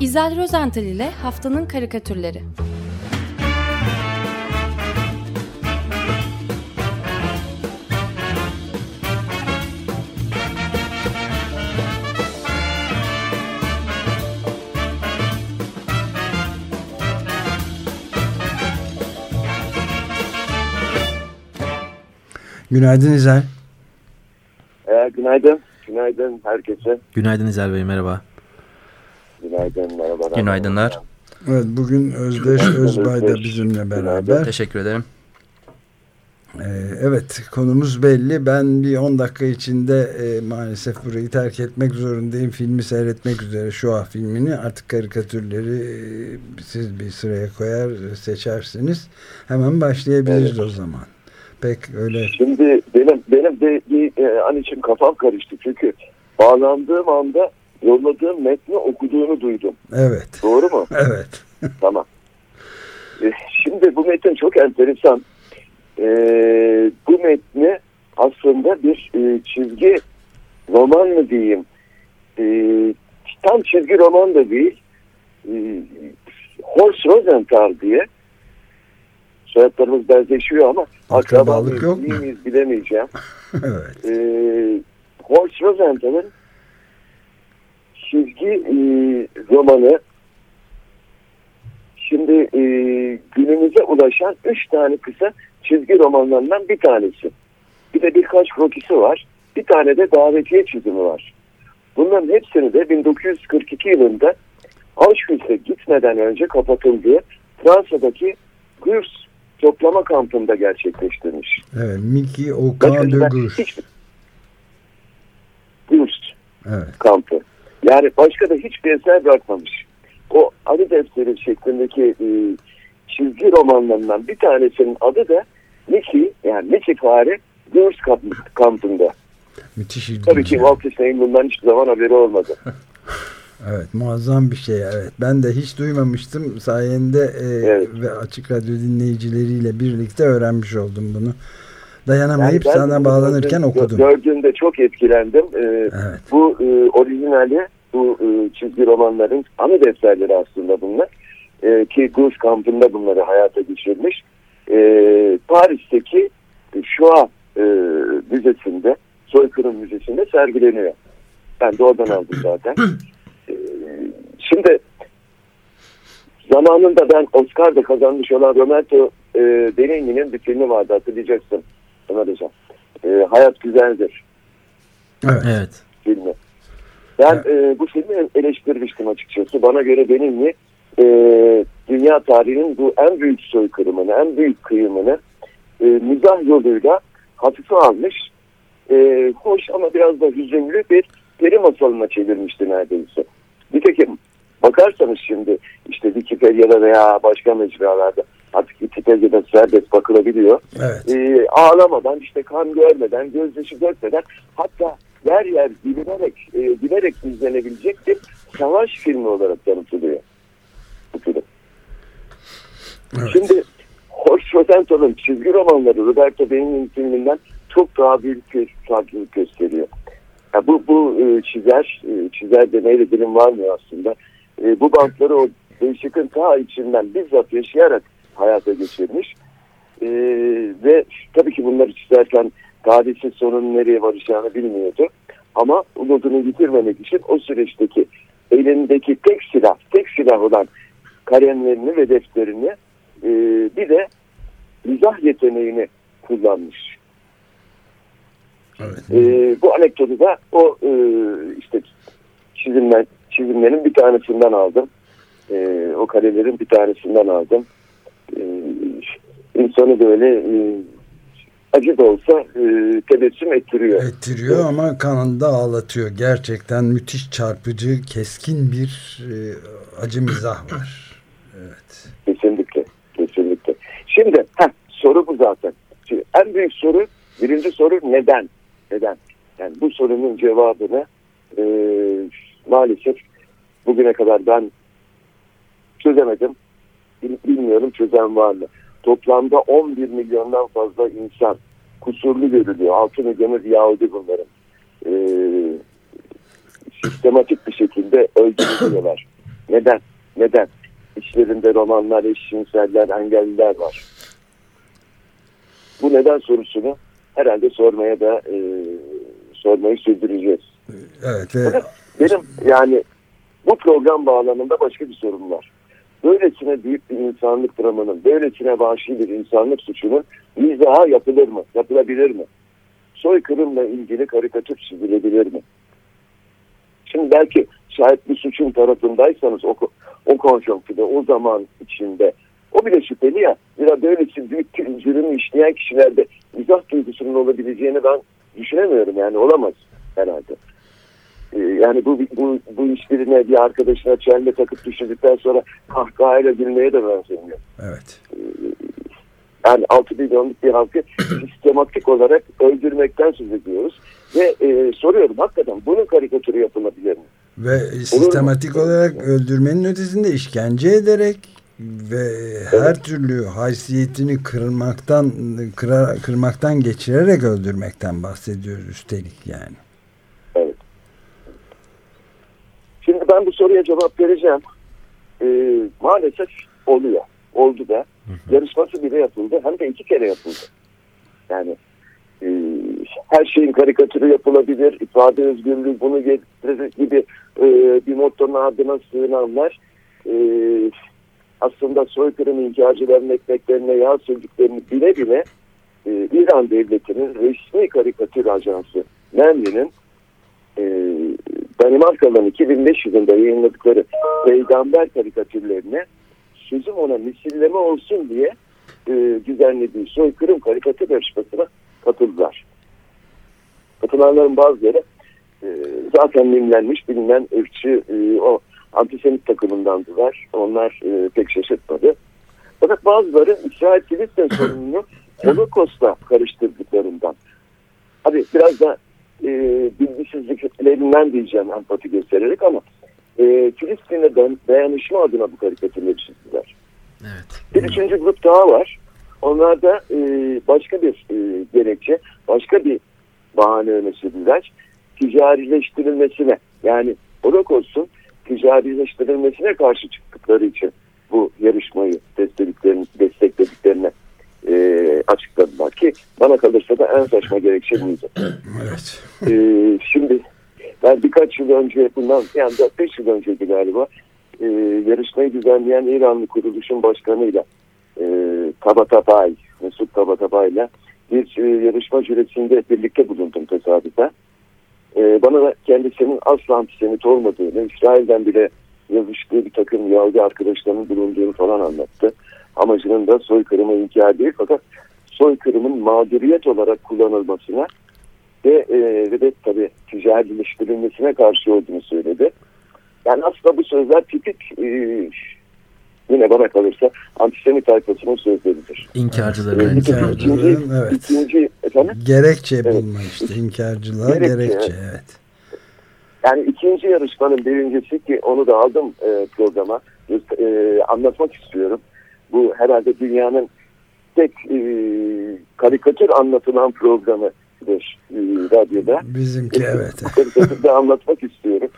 İzel Rozental ile Haftanın Karikatürleri Günaydın İzel. Ee, günaydın. Günaydın herkese. Günaydın İzel Bey, merhaba. Günaydın, merhaba. Günaydınlar. Evet, bugün Özdeş Özbay da bizimle beraber. Teşekkür ederim. Ee, evet, konumuz belli. Ben bir 10 dakika içinde e, maalesef burayı terk etmek zorundayım. Filmi seyretmek üzere şu an filmini. Artık karikatürleri e, siz bir sıraya koyar seçersiniz. Hemen başlayabiliriz evet. o zaman. Pek öyle. Şimdi benim benim de bir e, an için kafam karıştı. Çünkü bağlandığım anda yolladığım metni okuduğunu duydum. Evet. Doğru mu? Evet. tamam. E, şimdi bu metin çok enteresan. E, bu metni aslında bir e, çizgi roman mı diyeyim? E, tam çizgi roman da değil. E, Horst Rosenthal diye soyadlarımız benzeşiyor ama akrabalık yok mu? Bilemeyeceğim. evet. E, Horst Rosenthal'ın çizgi e, romanı şimdi e, günümüze ulaşan üç tane kısa çizgi romanlarından bir tanesi. Bir de birkaç krokisi var. Bir tane de davetiye çizimi var. Bunların hepsini de 1942 yılında Auschwitz'e gitmeden önce kapatıldığı Fransa'daki Gurs toplama kampında gerçekleştirmiş. Evet, Mickey Okan de Gurs. Hiç... Gurs evet. kampı. Yani başka da hiçbir eser bırakmamış. O Ali Defteri şeklindeki e, çizgi romanlarından bir tanesinin adı da Mickey, yani Mickey fare Gurs kampında. Müthiş ilginç. Tabii ki Walt Disney'in bundan hiçbir zaman haberi olmadı. Evet muazzam bir şey evet. Ben de hiç duymamıştım. Sayende e, evet. ve Açık Radyo dinleyicileriyle birlikte öğrenmiş oldum bunu. Dayanamayıp yani sana bağlanırken gördüm, okudum. Gördüğümde çok etkilendim. Ee, evet. Bu e, orijinali bu e, çizgi romanların ana defterleri aslında bunlar. E, ki Gus kampında bunları hayata geçirmiş. E, Paris'teki Shoah e, müzesinde, soykırım müzesinde sergileniyor. Ben de oradan aldım zaten. Şimdi zamanında ben Oscar'da kazanmış olan Roberto e, Benigni'nin bir filmi vardı hatırlayacaksın Ömer Hocam. E, Hayat Güzeldir. Evet. evet. Filmi. Ben e, bu filmi eleştirmiştim açıkçası. Bana göre Benigni e, dünya tarihinin bu en büyük soykırımını, en büyük kıyımını e, mizah yoluyla hafife almış. E, hoş ama biraz da hüzünlü bir peri masalına çevirmişti neredeyse. Nitekim bakarsanız şimdi işte Wikipedia'da veya başka mecralarda artık Wikipedia'da serbest bakılabiliyor. Evet. Ee, ağlamadan işte kan görmeden, gözyaşı dökmeden hatta yer yer bilinerek, e, bilerek izlenebilecek bir savaş filmi olarak tanıtılıyor. Bu film. Evet. Şimdi Horst Rosenthal'ın çizgi romanları Roberto Benigni'nin filminden çok daha büyük bir farklılık gösteriyor. Ya bu bu e, çizer, e, çizer demeyle dilim varmıyor aslında. E, bu bantları o değişikin ta içinden bizzat yaşayarak hayata geçirmiş. E, ve tabii ki bunları çizerken tarihin sonunun nereye varacağını bilmiyordu. Ama umudunu yitirmemek için o süreçteki elindeki tek silah, tek silah olan kalemlerini ve defterini e, bir de mizah yeteneğini kullanmış. Evet. E, bu anekdotu da o e, işte çizimler, çizimlerin bir tanesinden aldım. E, o karelerin bir tanesinden aldım. E, insanı böyle e, acı da olsa e, tebessüm ettiriyor. Ettiriyor evet. ama kanında ağlatıyor. Gerçekten müthiş çarpıcı, keskin bir e, acı mizah var. Evet. Kesinlikle. Kesinlikle. Şimdi heh, soru bu zaten. Şimdi en büyük soru, birinci soru neden? Neden? Yani bu sorunun cevabını e, maalesef bugüne kadar ben çözemedim. Bilmiyorum çözen var mı? Toplamda 11 milyondan fazla insan kusurlu görülüyor. 6 milyonu Yahudi bunların. E, sistematik bir şekilde öldürülüyorlar. Neden? Neden? İçlerinde romanlar, eşcinseller, engelliler var. Bu neden sorusunu herhalde sormaya da e, sormayı sürdüreceğiz. Evet. Ve... Benim yani bu program bağlamında başka bir sorun var. Böylesine büyük bir insanlık dramının, böylesine vahşi bir insanlık suçunun izahı yapılır mı? Yapılabilir mi? Soykırımla ilgili karikatür çizilebilir mi? Şimdi belki şayet bir suçun tarafındaysanız o, o konjonktürde, o zaman içinde o bile şüpheli ya. Zira böylesi büyük bir cürümü işleyen kişilerde mizah duygusunun olabileceğini ben düşünemiyorum. Yani olamaz herhalde. Ee, yani bu, bu, bu işlerine bir arkadaşına çelme takıp düşürdükten sonra kahkahayla gülmeye de benzemiyor. Evet. Ee, yani 6 milyonluk bir halkı sistematik olarak öldürmekten söz ediyoruz. Ve e, soruyorum hakikaten bunun karikatürü yapılabilir mi? Ve sistematik olarak öldürmenin ötesinde işkence ederek ve her türlü haysiyetini kırmaktan kıra, kırmaktan geçirerek öldürmekten bahsediyoruz üstelik yani. Evet. Şimdi ben bu soruya cevap vereceğim. Ee, maalesef oluyor. Oldu da. Yarışması bile yapıldı. Hem de iki kere yapıldı. Yani e, her şeyin karikatürü yapılabilir. ifade özgürlüğü bunu getirir gibi e, bir mottonun ardına sığınanlar e, aslında soykırım inkarcıların ekmeklerine yağ sürdüklerini bile bile e, İran devletinin resmi karikatür ajansı Memli'nin e, Danimarkalı'nın 2005 yılında yayınladıkları peygamber karikatürlerine sözüm ona misilleme olsun diye e, düzenlediği soykırım karikatür yarışmasına katıldılar. Katılanların bazıları e, zaten mimlenmiş bilinen ırkçı e, o antisemit takımındandılar. Onlar e, pek şaşırtmadı. Fakat bazıları İsrail Filistin sorununu Holocaust'a karıştırdıklarından. Hadi biraz da e, bilgisizliklerinden diyeceğim empati göstererek ama e, Filistin'e dayanışma adına bu karikatürleri çizdiler. Evet. Bir üçüncü grup daha var. Onlar da e, başka bir e, gerekçe, başka bir bahane öne sürdüler. Ticarileştirilmesine yani Holocaust'un ticarileştirilmesine karşı çıktıkları için bu yarışmayı desteklediklerini e, açıkladılar ki bana kalırsa da en saçma gerekçe buydu. Evet. E, şimdi ben birkaç yıl önce bundan yani 4-5 yıl önceydi galiba e, yarışmayı düzenleyen İranlı kuruluşun başkanıyla e, Tabatabay, Mesut Tabatabay bir e, yarışma jürisinde birlikte bulundum tesadüfen. E, bana da kendisinin asla antisemit olmadığını, İsrail'den bile yazıştığı bir takım Yahudi arkadaşlarının bulunduğunu falan anlattı. Amacının da soykırımı inkar değil fakat soykırımın mağduriyet olarak kullanılmasına ve, e, ve de tabii ticarileştirilmesine karşı olduğunu söyledi. Yani aslında bu sözler tipik e, yine bana kalırsa antisemit tayfasının sözleridir. İnkarcıların. Evet, İnkarcıların, ikinci, evet. ikinci, efendim? Gerekçe Evet. bulma işte inkarcılığa Gerekçe, gerekçe, evet. evet. Yani ikinci yarışmanın birincisi ki onu da aldım e, programa e, anlatmak istiyorum. Bu herhalde dünyanın tek e, karikatür anlatılan programıdır e, radyoda. Bizimki evet. Karikatürde anlatmak istiyorum.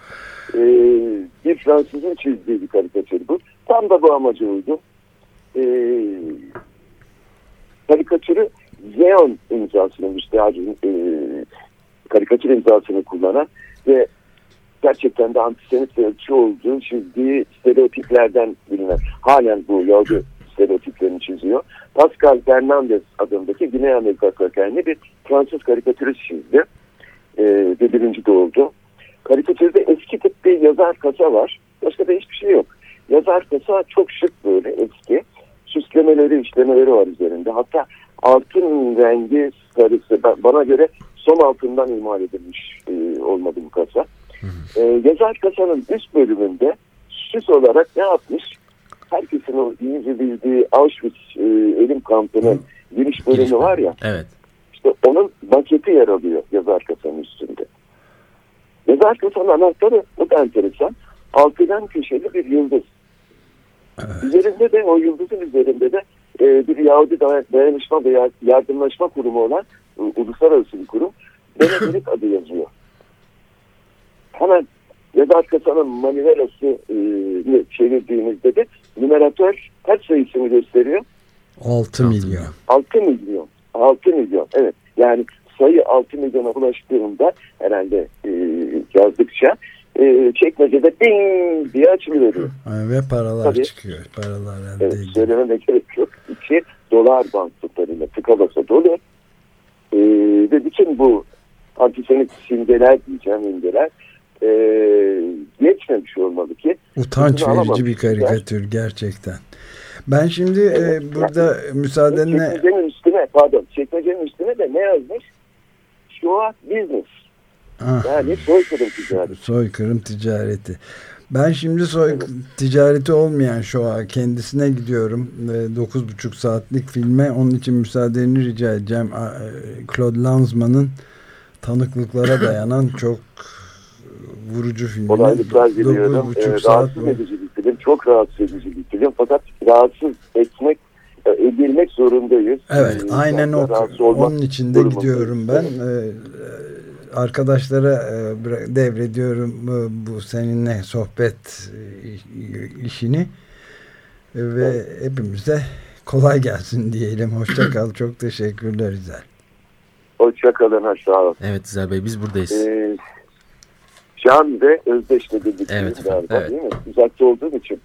E, bir Fransızın çizdiği bir karikatür bu. Tam da bu amaca uydu. E, karikatürü Zeon imzasını müstehacın e, karikatür imzasını kullanan ve gerçekten de antisemit ve ırkçı olduğu çizdiği stereotiplerden bilinen halen bu Yahudi stereotiplerini çiziyor. Pascal Fernandez adındaki Güney Amerika kökenli bir Fransız karikatürist çizdi. Ee, ve birinci de oldu. Karikatürde eski tip bir yazar kasa var. Başka da hiçbir şey yok. Yazar kasa çok şık böyle eski. Süslemeleri, işlemeleri var üzerinde. Hatta altın rengi sarısı. Bana göre son altından imal edilmiş e, olmadı bu kasa. Ee, yazar kasanın üst bölümünde süs olarak ne yapmış? Herkesin o iyice bildiği Auschwitz e, ölüm kampının giriş bölümü var ya. Evet. İşte onun maketi yer alıyor yazar kasanın üstünde. Yazar kasanın anahtarı o da enteresan. Altıgen köşeli bir yıldız. Üzerinde de o yıldızın üzerinde de e, bir Yahudi day- dayanışma ve yar- yardımlaşma kurumu olan e, uluslararası bir kurum. Benedelik adı yazıyor. Hemen Web arkasına manivelası e, çevirdiğimizde de numaratör kaç sayısını gösteriyor? 6 milyon. 6 milyon. 6 milyon evet. Yani sayı 6 milyona ulaştığında herhalde e, yazdıkça e, çekmecede ding diye açılıyor. Yani ve paralar Tabii. çıkıyor. Paralar elde evet, Söylememe gerek yok. İçi dolar banknotlarıyla tıka basa dolu. E, ve bütün bu antisemit simgeler diyeceğim imgeler e, geçmemiş olmalı ki. Utanç verici bir karikatür gerçekten. Ben şimdi evet. e, burada yani, müsaadenle... Çekmecenin üstüne pardon çekmecenin üstüne de ne yazmış? Show business. Ah. Yani soykırım ticareti. Soykırım ticareti. Ben şimdi soy evet. ticareti olmayan Shoah kendisine gidiyorum. Dokuz buçuk saatlik filme. Onun için müsaadeni rica edeceğim. E, Claude Lanzmann'ın tanıklıklara dayanan çok vurucu film. Kolaylıklar diliyorum. Ee, rahatsız edici bir film. Çok rahatsız edici bir film. Fakat rahatsız etmek e, edilmek zorundayız. Evet. Ee, aynen o. Onun için de gidiyorum ben. Ee, arkadaşlara e, devrediyorum bu seninle sohbet e, işini ve evet. hepimize kolay gelsin diyelim. Hoşça kal. Çok teşekkürler İzel. Hoşça kalın. Olun. Evet İzel Bey biz buradayız. Ee, Can ve Özdeş'le birlikte evet, galiba evet. değil mi? Uzakta olduğum için.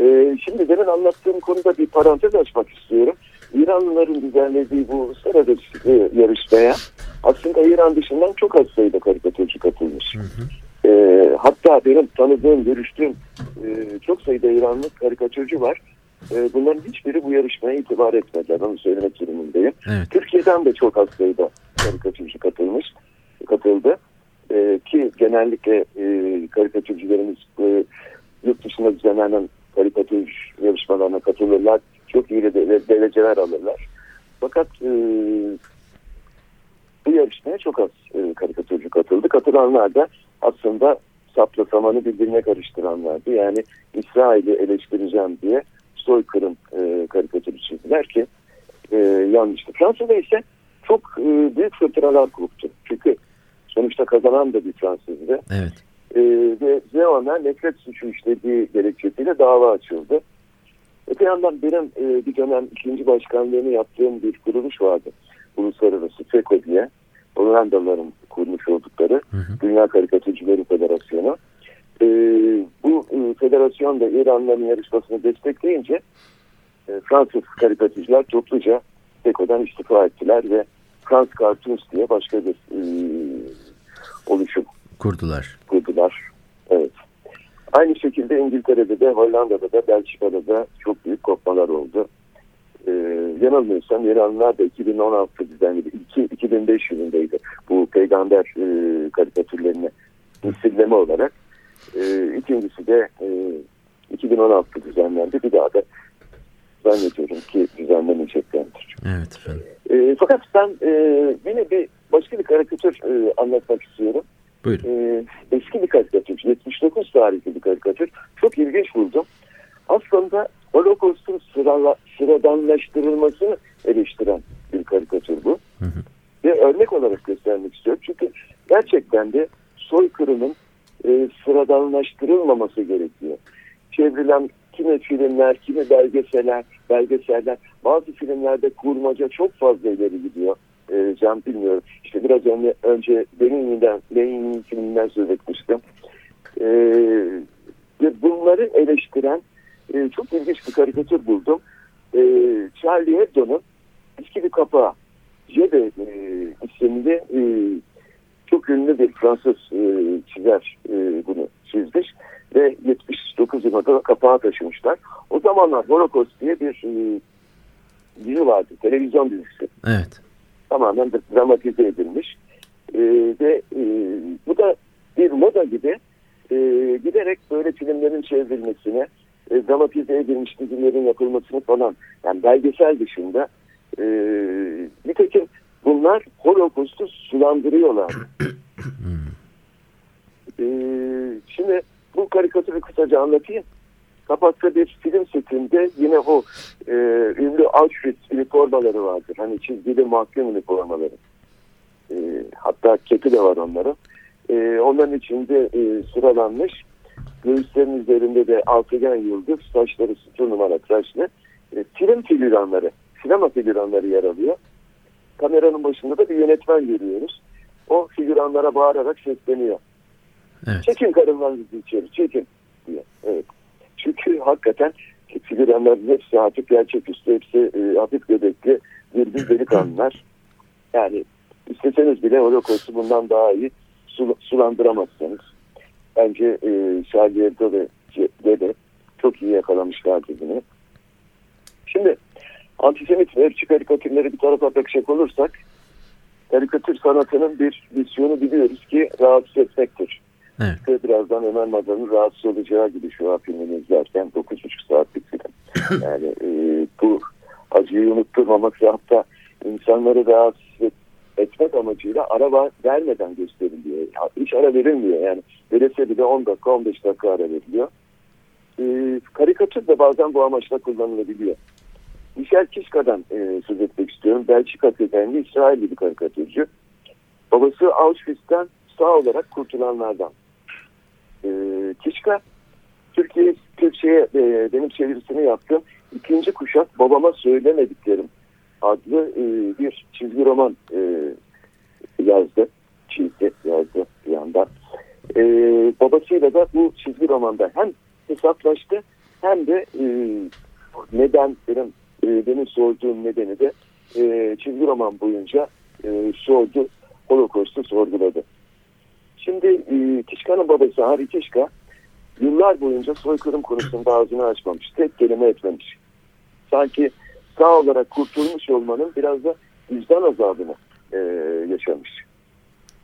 Ee, şimdi demin anlattığım konuda bir parantez açmak istiyorum. İranlıların düzenlediği bu uluslararası yarışmaya aslında İran dışından çok az sayıda karikatürcü katılmış. Hı hı. Ee, hatta benim tanıdığım, görüştüğüm e, çok sayıda İranlı karikatürcü var. E, bunların hiçbiri bu yarışmaya itibar etmediler. Onu söylemek durumundayım. Evet. Türkiye'den de çok az sayıda karikatürcü katılmış, katıldı. E, ki genellikle e, karikatürcülerimiz e, yurt dışında düzenlenen karikatür yarışmalarına katılırlar. Çok iyi de, dereceler alırlar. Fakat e, bu yarışmaya çok az e, karikatürcü katıldı. Katılanlar da aslında sapla samanı birbirine karıştıranlardı. Yani İsrail'i eleştireceğim diye soykırım e, karikatürü çizdiler ki e, yanlıştı. Fransa'da ise çok e, büyük fırtınalar koptu. Çünkü sonuçta kazanan da bir Fransızdı. Evet. E, ve Zeon'a nefret suçu işlediği gerekçesiyle dava açıldı. Öte yandan benim e, bir dönem ikinci başkanlığını yaptığım bir kuruluş vardı. Uluslararası FEKO diye. Hollandalıların kurmuş oldukları hı hı. Dünya Karikatürcüleri Federasyonu. E, bu e, federasyon da İranların yarışmasını destekleyince e, Fransız karikatürcüler topluca FEKO'dan istifa ettiler ve Frans Cartoons diye başka bir e, oluşum kurdular. Kurdular. Evet. Aynı şekilde İngiltere'de de, Hollanda'da da, Belçika'da da çok büyük kopmalar oldu. Ee, yanılmıyorsam İranlılar da 2016 düzenledi. 2005 yılındaydı bu peygamber e, karikatürlerini misilleme olarak. E, ikincisi de e, 2016 düzenlendi. Bir daha da zannediyorum ki düzenleneceklerdir. Evet efendim. E, fakat ben e, yine bir başka bir karikatür e, anlatmak istiyorum. Buyurun. E, eski bir karikatür, 79 tarihli bir karikatür. Çok ilginç buldum. Aslında Holocaust'un sırala, sıradanlaştırılmasını eleştiren bir karikatür bu. Hı hı. Ve örnek olarak göstermek istiyorum. Çünkü gerçekten de soykırımın e, sıradanlaştırılmaması gerekiyor. Çevrilen kimi filmler, kimi belgeseller, belgeseller, bazı filmlerde kurmaca çok fazla ileri gidiyor. E, Can bilmiyorum. İşte biraz önce, önce Lenin'den, Lenin'in filminden söz etmiştim. E, ve bunları eleştiren e, çok ilginç bir karikatür buldum. E, Charlie Hebdo'nun eski bir kapağı. Jebe e, isimli e, çok ünlü bir Fransız e, çizer e, bunu çizmiş ve 79 yılında kapağı taşımışlar. O zamanlar Holocaust diye bir e, dizi vardı, televizyon dizisi. Evet. Tamamen dramatize edilmiş. E, ve e, bu da bir moda gibi e, giderek böyle filmlerin çevrilmesine, e, dramatize edilmiş dizilerin yapılmasını falan, yani belgesel dışında e, nitekim bunlar Holocaust'u sulandırıyorlar. e, şimdi bu karikatürü kısaca anlatayım. Kapakta bir film setinde yine o e, ünlü Auschwitz üniformaları vardır. Hani çizgili mahkum üniformaları. E, hatta keti de var onların. E, onların içinde e, sıralanmış. Göğüslerin üzerinde de altıgen yıldız, saçları sıfır numara tıraşlı. E, film figüranları, sinema figüranları yer alıyor. Kameranın başında da bir yönetmen görüyoruz. O figüranlara bağırarak sesleniyor. Evet. Çekin karınlarınızı içeri, çekin diye. Evet. Çünkü hakikaten figüranların hepsi hafif gerçeküstü, hepsi e, hafif göbekli, bir delikanlılar. Yani isteseniz bile Holocaust'u bundan daha iyi sul sulandıramazsınız. Bence e, Hebdo ve de çok iyi yakalamışlar bunu. Şimdi antisemit ve ırkçı karikatürleri bir tarafa bakacak olursak karikatür sanatının bir misyonu biliyoruz ki rahatsız etmektir. Evet. Ve birazdan Ömer Madan'ın rahatsız olacağı gibi şu an filmini izlerken 9,5 saatlik film. Yani e, bu acıyı unutturmamak ve hatta insanları rahatsız etmek amacıyla ara vermeden gösteriliyor. Hiç ara verilmiyor yani. Verilse bile 10 dakika 15 dakika ara veriliyor. E, karikatür de bazen bu amaçla kullanılabiliyor. Michel Kishka'dan e, söz etmek istiyorum. Belçika kökenli İsrailli bir karikatürcü. Babası Auschwitz'ten sağ olarak kurtulanlardan. Kishka Türkiye Türkçe'ye e, benim çevirisini yaptım. İkinci kuşak babama söylemediklerim adlı e, bir çizgi roman e, yazdı. Çizdi yazdı bir yandan. E, babasıyla da bu çizgi romanda hem hesaplaştı hem de e, neden benim, e, benim sorduğum nedeni de e, çizgi roman boyunca e, sordu. Holocaust'u sorguladı. Şimdi e, Kişka'nın babası Hari Kişka yıllar boyunca soykırım konusunda ağzını açmamış. Tek kelime etmemiş. Sanki sağ olarak kurtulmuş olmanın biraz da vicdan azabını e, yaşamış.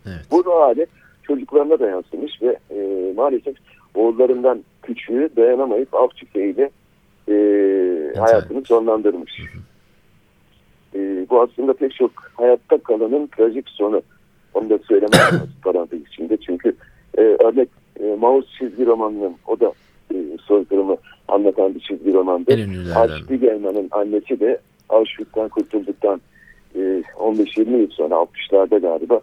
Evet. Bu hali çocuklarına da yansımış ve e, maalesef oğullarından küçüğü dayanamayıp av tüfeğiyle e, hayatını sonlandırmış. Hı hı. E, bu aslında pek çok hayatta kalanın trajik sonu. Onu da söylemem parantez içinde. Çünkü e, örnek e, Maus çizgi romanının o da e, soykırımı anlatan bir çizgi romandı. Archie Gelman'ın annesi de Auschwitz'ten kurtulduktan e, 15-20 yıl sonra 60'larda galiba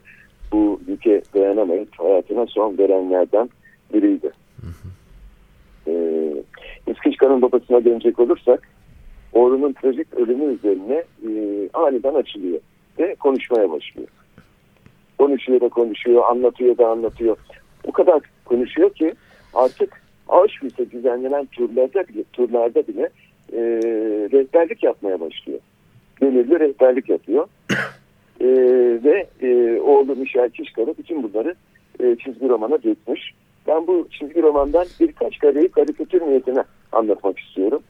bu ülke dayanamayıp hayatına son verenlerden biriydi. Hı hı. E, babasına dönecek olursak oğlunun trajik ölümü üzerine e, aniden açılıyor ve konuşmaya başlıyor. Konuşuyor da konuşuyor, anlatıyor da anlatıyor. O kadar konuşuyor ki artık Auschwitz'e düzenlenen turlarda bile, turlarda bile e, rehberlik yapmaya başlıyor. Gönüllü rehberlik yapıyor. E, ve e, oğlu Michel Kişkar'ı bütün bunları e, çizgi romana dökmüş. Ben bu çizgi romandan birkaç kareyi karikatür niyetine anlatmak istiyorum.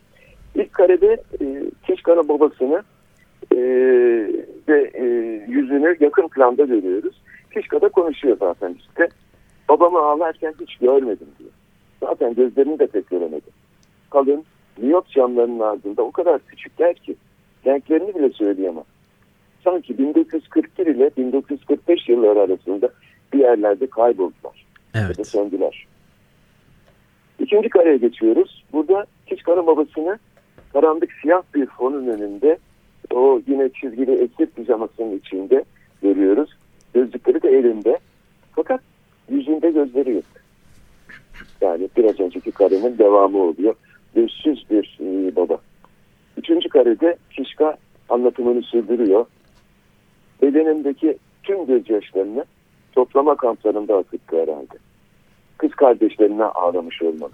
İlk karede e, Kişkar'ın babasını e, ve e, yüzünü yakın planda görüyoruz. Kişka da konuşuyor zaten işte. Babamı ağlarken hiç görmedim diyor. Zaten gözlerini de pek göremedim. Kalın, miyop camlarının ardında o kadar küçükler ki renklerini bile söyleyemem. Sanki 1941 ile 1945 yılları arasında bir yerlerde kayboldular. Evet. Da söndüler. İkinci kareye geçiyoruz. Burada Kiçkan'ın babasını karanlık siyah bir fonun önünde o yine çizgili esir pijamasının içinde görüyoruz. Gözlükleri de elinde. Fakat yüzünde gözleri yok. Yani biraz devamı oluyor. Gözsüz bir e, baba. Üçüncü karede Kişka anlatımını sürdürüyor. Bedenindeki tüm gözyaşlarını toplama kamplarında akıttı herhalde. Kız kardeşlerine ağlamış olmalı.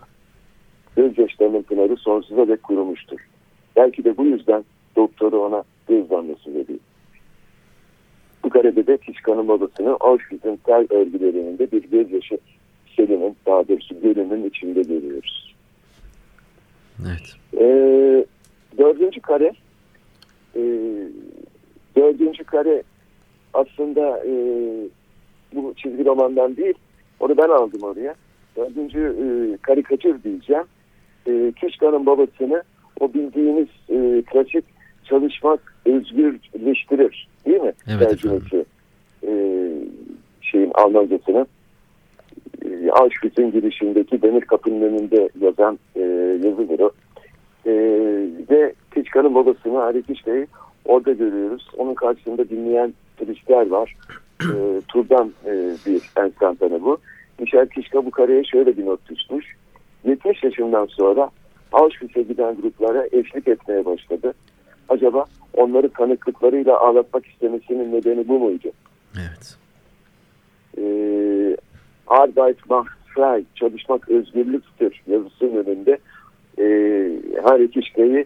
Gözyaşlarının pınarı sonsuza dek kurumuştur. Belki de bu yüzden doktoru ona göz damlası veriyor. Bu karede de Kişka'nın babasını Auschwitz'in tel örgülerinde bir gözyaşı selinin daha doğrusu gölünün içinde görüyoruz. Evet. Ee, dördüncü kare e, dördüncü kare aslında e, bu çizgi romandan değil onu ben aldım oraya. Dördüncü e, karikatür diyeceğim. E, Kişkan'ın babasını o bildiğimiz e, klasik çalışmak özgürleştirir değil mi? Evet Tercümesi, e, şeyin Almancasını e, Auschwitz'in girişindeki demir kapının önünde yazan e, yazıdır o. E, ve Kiçkan'ın babasını Ali Kiçka'yı orada görüyoruz. Onun karşısında dinleyen turistler var. e, turdan e, bir enstantane bu. Michel Kişka bu kareye şöyle bir not düşmüş. 70 yaşından sonra Auschwitz'e giden gruplara eşlik etmeye başladı. Acaba onları tanıklıklarıyla ağlatmak istemesinin nedeni bu muydu? Evet. Ee, Arbeit macht frei, çalışmak özgürlüktür yazısının önünde e, her iki şikayı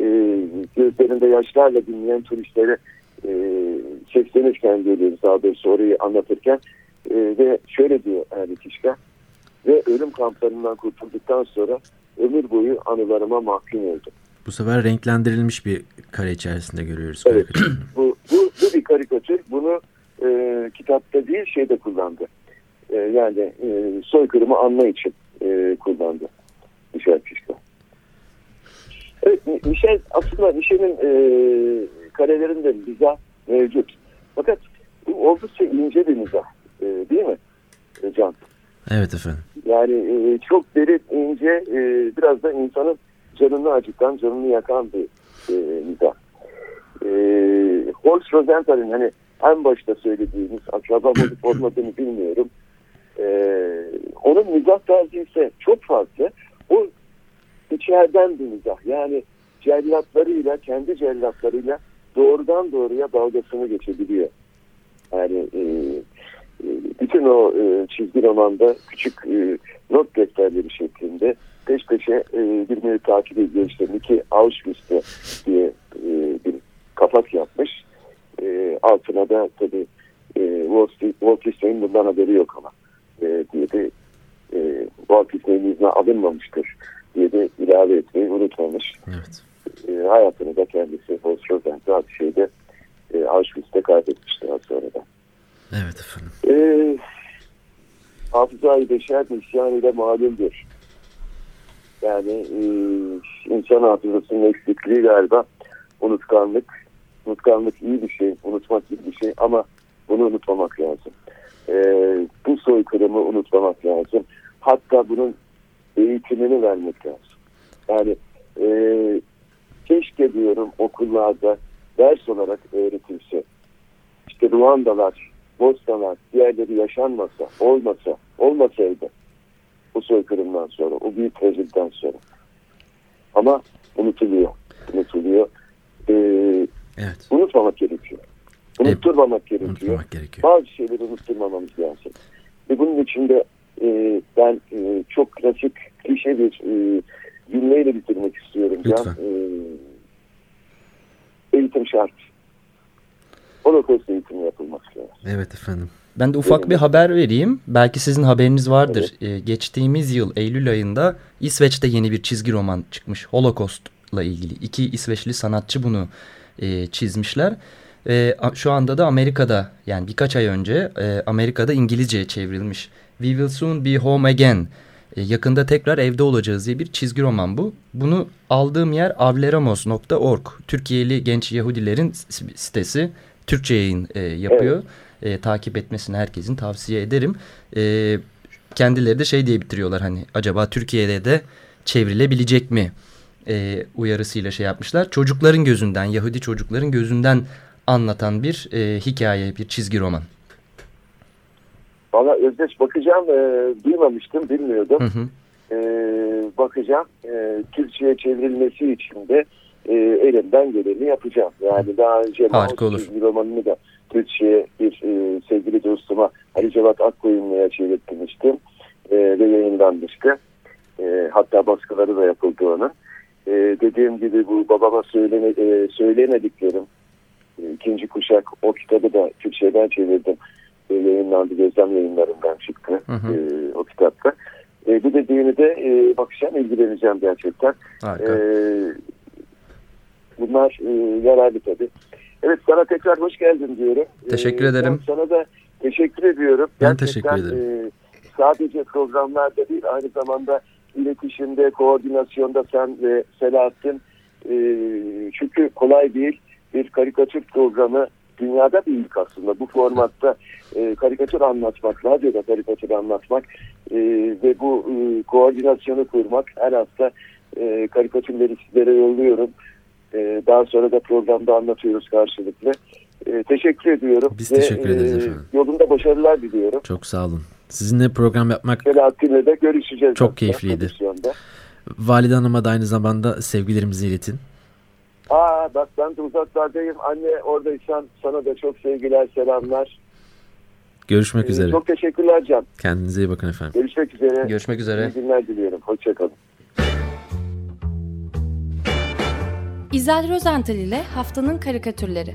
e, gözlerinde yaşlarla dinleyen turistlere e, seslenirken görüyoruz daha doğrusu orayı anlatırken e, ve şöyle diyor Erlik İşka ve ölüm kamplarından kurtulduktan sonra ömür boyu anılarıma mahkum oldum. Bu sefer renklendirilmiş bir kare içerisinde görüyoruz. Evet. bu, bu, bu bir karikatür. Bunu e, kitapta değil şeyde kullandı. E, yani e, soykırımı anma için e, kullandı. Michel Foucault. Evet, Michel aslında Michel'in e, karelerinde mizah mevcut. Fakat bu oldukça ince bir mizah. E, değil mi e, Can? Evet efendim. Yani e, çok derin, ince, e, biraz da insanın canını acıtan, canını yakan bir e, mizah. E, Horst Rosenthal'in hani en başta söylediğimiz akraba olup olmadığını bilmiyorum. E, onun mizah tarzı ise çok farklı. O içeriden bir mizah. Yani cellatlarıyla, kendi cellatlarıyla doğrudan doğruya dalgasını geçebiliyor. Yani e, bütün o e, çizgi romanda küçük e, not defterleri şeklinde peş peşe e, birbirini takip ediyor. İşte Mickey Auschwitz'te diye e, bir kapak yapmış. E, altına da tabii e, Walt Disney'in bundan haberi yok ama e, diye de e, Walt Disney'in izni alınmamıştır diye de ilave etmeyi unutmamış. Evet. E, hayatını da kendisi Rosenthal şeyde e, Auschwitz'te kaybetmişti daha sonradan. Evet efendim. E, hafızayı beşer isyan ile malumdur. Yani e, insan hafızasının eksikliği galiba unutkanlık. Unutkanlık iyi bir şey, unutmak iyi bir şey ama bunu unutmamak lazım. E, bu soykırımı unutmamak lazım. Hatta bunun eğitimini vermek lazım. Yani e, keşke diyorum okullarda ders olarak öğretilse. İşte Ruandalar, Bosnalar, diğerleri yaşanmasa, olmasa, olmasaydı bu soykırımdan sonra, o büyük trajediden sonra. Ama unutuluyor, unutuluyor. Ee, evet. Unutmamak gerekiyor. Unutturmamak e, gerekiyor. Unutmamak gerekiyor. Bazı şeyleri unutturmamamız lazım. Ve bunun içinde e, ben e, çok klasik, klişe bir e, cümleyle bitirmek istiyorum. Lütfen. Can. E, eğitim şart. Holocaust eğitimi yapılması lazım. Evet efendim. Ben de ufak bir haber vereyim. Belki sizin haberiniz vardır. Evet. Ee, geçtiğimiz yıl Eylül ayında İsveç'te yeni bir çizgi roman çıkmış. Holocaust'la ilgili. İki İsveçli sanatçı bunu e, çizmişler. E, şu anda da Amerika'da yani birkaç ay önce e, Amerika'da İngilizceye çevrilmiş. We Will Soon Be Home Again. E, yakında tekrar evde olacağız diye bir çizgi roman bu. Bunu aldığım yer avleramos.org. Türkiye'li genç Yahudilerin sitesi. Türkçe yayın e, yapıyor. Evet. E, takip etmesini herkesin tavsiye ederim. E, kendileri de şey diye bitiriyorlar hani acaba Türkiye'de de çevrilebilecek mi e, uyarısıyla şey yapmışlar. Çocukların gözünden, Yahudi çocukların gözünden anlatan bir e, hikaye, bir çizgi roman. Valla Özdeş bakacağım, e, duymamıştım, bilmiyordum. Hı hı. E, bakacağım, e, Türkçe'ye çevrilmesi için de e, elimden geleni yapacağım. Yani daha önce Harika olur. çizgi romanını da Türkçe'ye bir e, sevgili dostuma Ali Cevat Akkoyunlu'ya çevirtmiştim e, ve yayınlanmıştı. E, hatta baskıları da yapıldı onun. E, dediğim gibi bu babama söylene, e, söylemediklerim ikinci kuşak o kitabı da Türkçe'den çevirdim. E, yayınlandı, gözlem yayınlarından çıktı Hı hı. E, o kitapta. E, bu dediğini de e, bakacağım, ilgileneceğim gerçekten. Harika. E, bunlar e, yararlı tabii. Evet sana tekrar hoş geldin diyorum. Teşekkür Ee, ederim. Sana da teşekkür ediyorum. Ben Gerçekten, teşekkür ederim. e, sadece programlarda değil aynı zamanda iletişimde, koordinasyonda sen ve Selahattin e, çünkü kolay değil bir karikatür programı dünyada bir ilk aslında bu formatta e, karikatür anlatmak, radyoda karikatür anlatmak e, ve bu e, koordinasyonu kurmak her hafta e, karikatürleri sizlere yolluyorum. E, daha sonra da programda anlatıyoruz karşılıklı. E, teşekkür ediyorum. Biz teşekkür ederiz e, efendim. Yolunda başarılar diliyorum. Çok sağ olun. Sizinle program yapmak Selahattin'le de görüşeceğiz. Çok keyifliydi. Valide Hanım'a da aynı zamanda sevgilerimizi iletin. Aa bak ben de uzaklardayım. Anne oradaysan sana da çok sevgiler, selamlar. Görüşmek Ee, üzere. Çok teşekkürler Can. Kendinize iyi bakın efendim. Görüşmek üzere. Görüşmek üzere. İyi günler diliyorum. Hoşçakalın. İzel Rozental ile Haftanın Karikatürleri